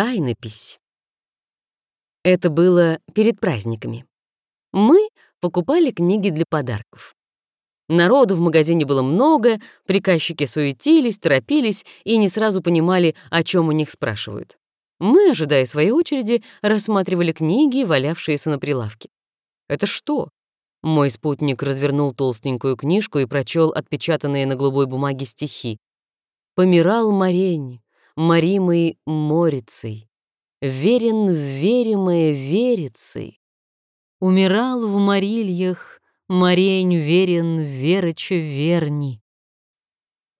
Тайнопись. Это было перед праздниками. Мы покупали книги для подарков. Народу в магазине было много, приказчики суетились, торопились и не сразу понимали, о чем у них спрашивают. Мы, ожидая своей очереди, рассматривали книги, валявшиеся на прилавке. «Это что?» Мой спутник развернул толстенькую книжку и прочел отпечатанные на голубой бумаге стихи. «Помирал Марень, моримый морицей, верен веримое верицей. Умирал в Марильях, Марень верен вероча верни».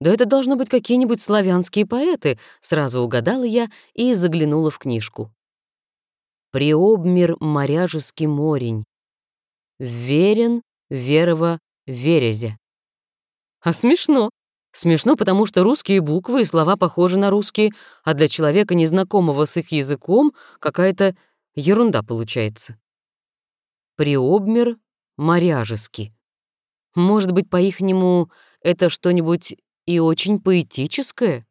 «Да это должно быть какие-нибудь славянские поэты», — сразу угадала я и заглянула в книжку. «Приобмер моряжеский морень, верен верова верезя». А смешно. Смешно, потому что русские буквы и слова похожи на русские, а для человека, незнакомого с их языком, какая-то ерунда получается. Приобмер моряжеский. Может быть, по-ихнему это что-нибудь и очень поэтическое.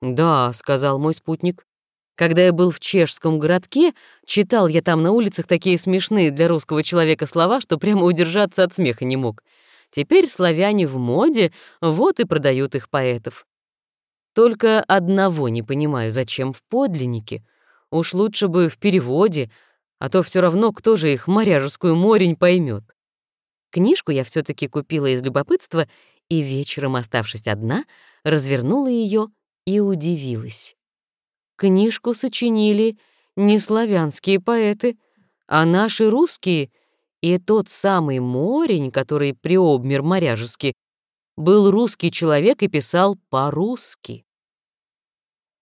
«Да», — сказал мой спутник. «Когда я был в чешском городке, читал я там на улицах такие смешные для русского человека слова, что прямо удержаться от смеха не мог. Теперь славяне в моде, вот и продают их поэтов. Только одного не понимаю, зачем в подлиннике. Уж лучше бы в переводе, а то все равно кто же их моряжескую морень поймет. Книжку я все таки купила из любопытства и вечером, оставшись одна, развернула ее и удивилась. Книжку сочинили не славянские поэты, а наши русские, и тот самый Морень, который приобмер моряжески, был русский человек и писал по-русски.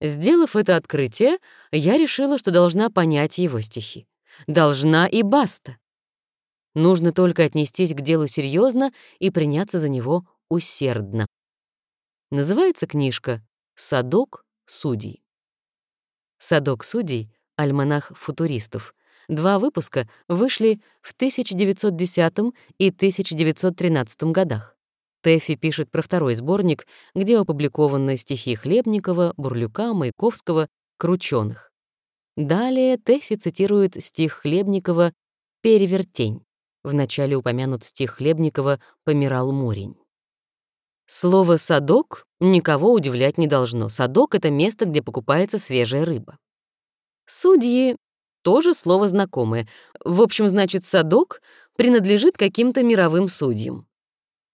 Сделав это открытие, я решила, что должна понять его стихи. Должна и баста. Нужно только отнестись к делу серьезно и приняться за него усердно. Называется книжка «Садок судей». «Садок судей» — альманах футуристов. Два выпуска вышли в 1910 и 1913 годах. Тэфи пишет про второй сборник, где опубликованы стихи Хлебникова, Бурлюка, Маяковского, Кручёных. Далее Тэфи цитирует стих Хлебникова «Перевертень». Вначале упомянут стих Хлебникова «Помирал Мурень». Слово «садок» никого удивлять не должно. Садок — это место, где покупается свежая рыба. Судьи — тоже слово знакомое. В общем, значит, садок принадлежит каким-то мировым судьям.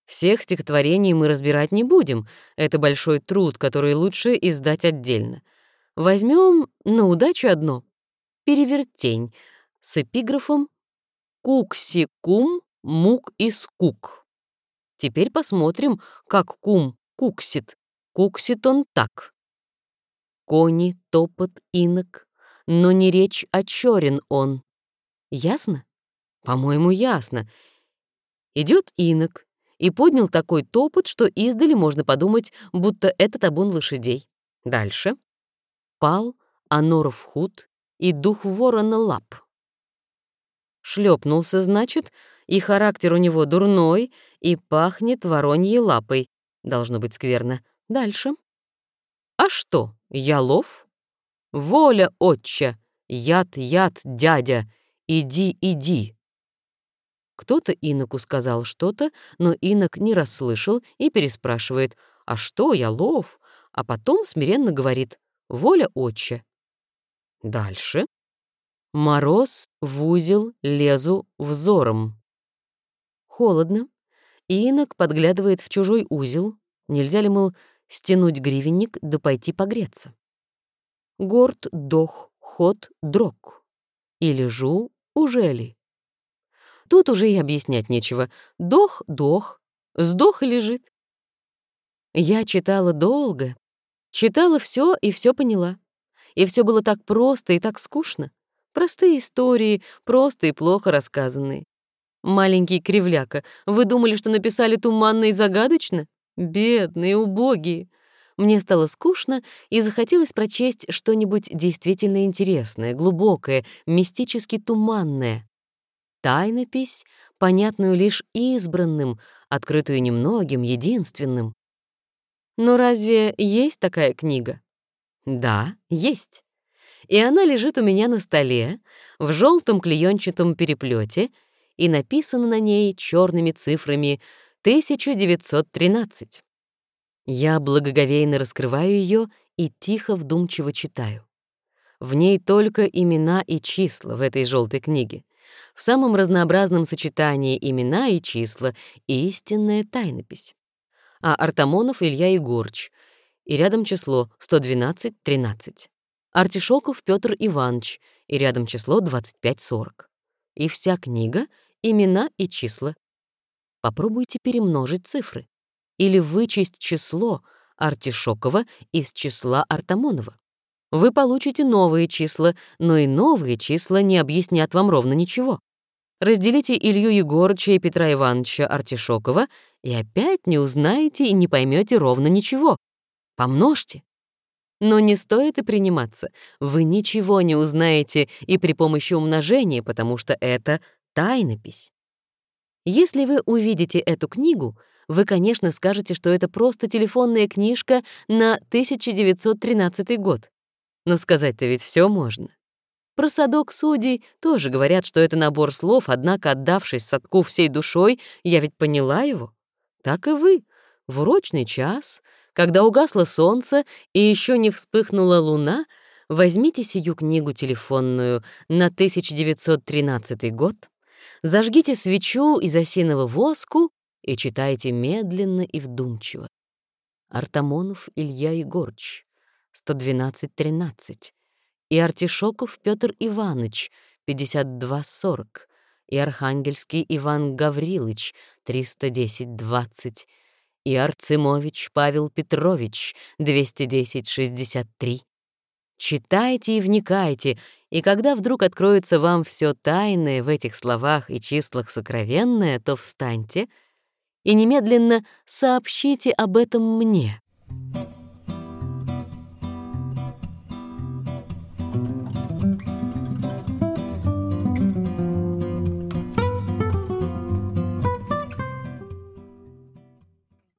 Всех стихотворений мы разбирать не будем. Это большой труд, который лучше издать отдельно. Возьмем на удачу одно — «Перевертень» с эпиграфом «Кукси-кум, мук и скук». Теперь посмотрим, как кум куксит. Куксит он так. Кони, топот, инок, но не речь, а чёрен он. Ясно? По-моему, ясно. Идет инок и поднял такой топот, что издали можно подумать, будто это табун лошадей. Дальше. Пал Аноров худ и дух ворона лап. Шлепнулся, значит, и характер у него дурной, и пахнет вороньей лапой. Должно быть скверно. Дальше. А что, я лов? Воля, отча, яд, яд, дядя, иди, иди. Кто-то иноку сказал что-то, но инок не расслышал и переспрашивает, а что, я лов? А потом смиренно говорит, воля, отча. Дальше. Мороз в узел лезу взором. Холодно. Инок подглядывает в чужой узел. Нельзя ли, мол, стянуть гривенник да пойти погреться? Горд, дох, ход, дрог. И лежу, уже ли? Тут уже и объяснять нечего. Дох, дох, сдох и лежит. Я читала долго, читала все и все поняла. И все было так просто и так скучно. Простые истории, просто и плохо рассказанные. Маленький кривляка, вы думали, что написали туманно и загадочно? Бедные, убогие. Мне стало скучно, и захотелось прочесть что-нибудь действительно интересное, глубокое, мистически туманное. Тайнопись, понятную лишь избранным, открытую немногим, единственным. Но разве есть такая книга? Да, есть. и она лежит у меня на столе в желтом клеенчатом переплете и написано на ней черными цифрами 1913. Я благоговейно раскрываю ее и тихо вдумчиво читаю. В ней только имена и числа в этой желтой книге. В самом разнообразном сочетании имена и числа — истинная тайнопись. А Артамонов Илья Егорыч, и рядом число 112-13. Артишоков Петр Иванович, и рядом число 25-40. И вся книга — имена и числа. Попробуйте перемножить цифры или вычесть число Артишокова из числа Артамонова. Вы получите новые числа, но и новые числа не объяснят вам ровно ничего. Разделите Илью Егорыча и Петра Ивановича Артишокова и опять не узнаете и не поймете ровно ничего. Помножьте. Но не стоит и приниматься. Вы ничего не узнаете и при помощи умножения, потому что это тайнопись. Если вы увидите эту книгу, вы, конечно, скажете, что это просто телефонная книжка на 1913 год. Но сказать-то ведь все можно. Про садок судей тоже говорят, что это набор слов, однако, отдавшись садку всей душой, я ведь поняла его. Так и вы. В урочный час, когда угасло солнце и еще не вспыхнула луна, возьмите сию книгу телефонную на 1913 год, зажгите свечу из осиного воску и читайте медленно и вдумчиво. Артамонов Илья Егорыч, 112-13, и Артишоков Петр Иванович, 52-40, и Архангельский Иван Гаврилович, 310-20, и Арцимович Павел Петрович, 210-63. Читайте и вникайте, и когда вдруг откроется вам все тайное в этих словах и числах сокровенное, то встаньте — и немедленно сообщите об этом мне.